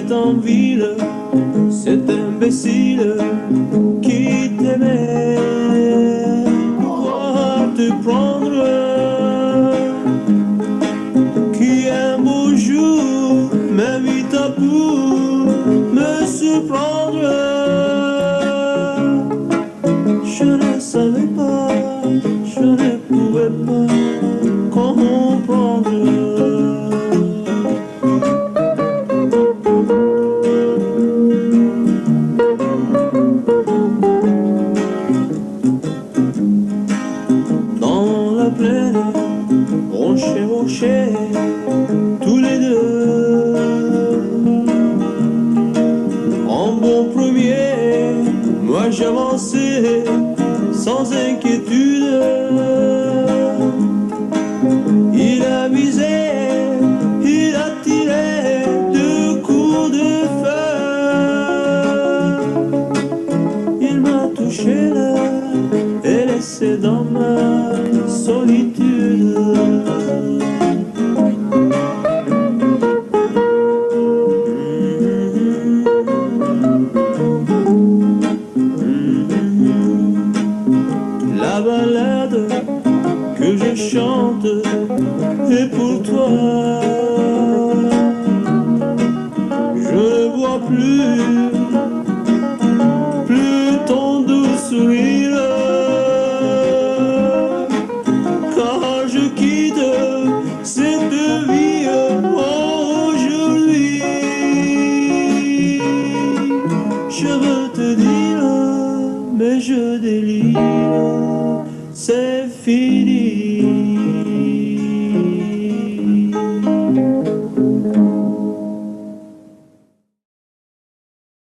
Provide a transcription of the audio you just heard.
est en ville, cet imbécile qui t'aimait. Pourquoi te prendre? Qui un beau jour m'invite à pour me surprendre? deux, rocher, tous les deux. En bon premier, moi j'avançais sans inquiétude. Il a visé, il a tiré deux coups de feu. Il m'a touché là et laissé dans ma solide. je veux te dire, mais je délire, c'est fini.